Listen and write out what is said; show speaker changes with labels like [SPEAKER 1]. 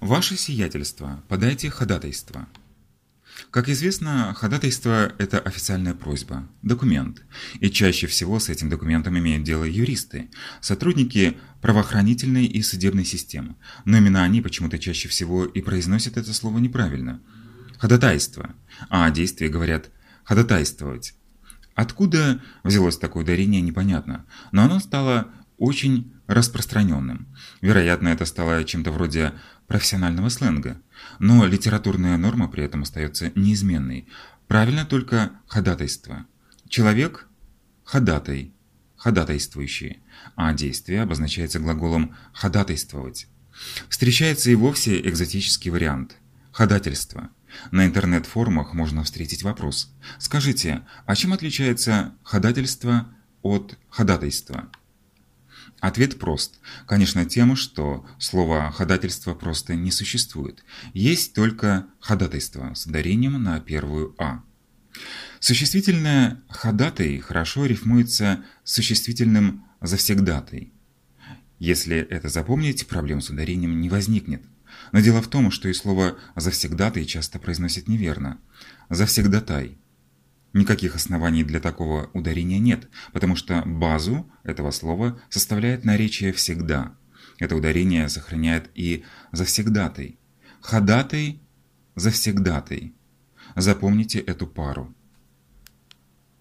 [SPEAKER 1] Ваше сиятельство, подайте ходатайство. Как известно, ходатайство – это официальная просьба, документ. И чаще всего с этим документом имеют дело юристы, сотрудники правоохранительной и судебной системы. Но именно они почему-то чаще всего и произносят это слово неправильно. Ходатайство. А о действии говорят «ходатайствовать». Откуда взялось такое ударение, непонятно, но оно стало очень распространенным. Вероятно, это стало чем-то вроде профессионального сленга. Но литературная норма при этом остается неизменной. Правильно только ходатайство. Человек – ходатай, ходатайствующий, а действие обозначается глаголом «ходатайствовать». Встречается и вовсе экзотический вариант – ходательство. На интернет-форумах можно встретить вопрос. Скажите, а чем отличается ходательство от ходатайства? Ответ прост. Конечно, тем, что слова «ходательство» просто не существует. Есть только ходатайство с ударением на первую «а». Существительное «ходатай» хорошо рифмуется с существительным «завсегдатай». Если это запомнить, проблем с ударением не возникнет. Но дело в том, что и слово «завсегдатай» часто произносят неверно. «Завсегдатай». Никаких оснований для такого ударения нет, потому что базу этого слова составляет наречие «всегда». Это ударение сохраняет и «завсегдатай». «Ходатай» – «завсегдатай». Запомните эту пару.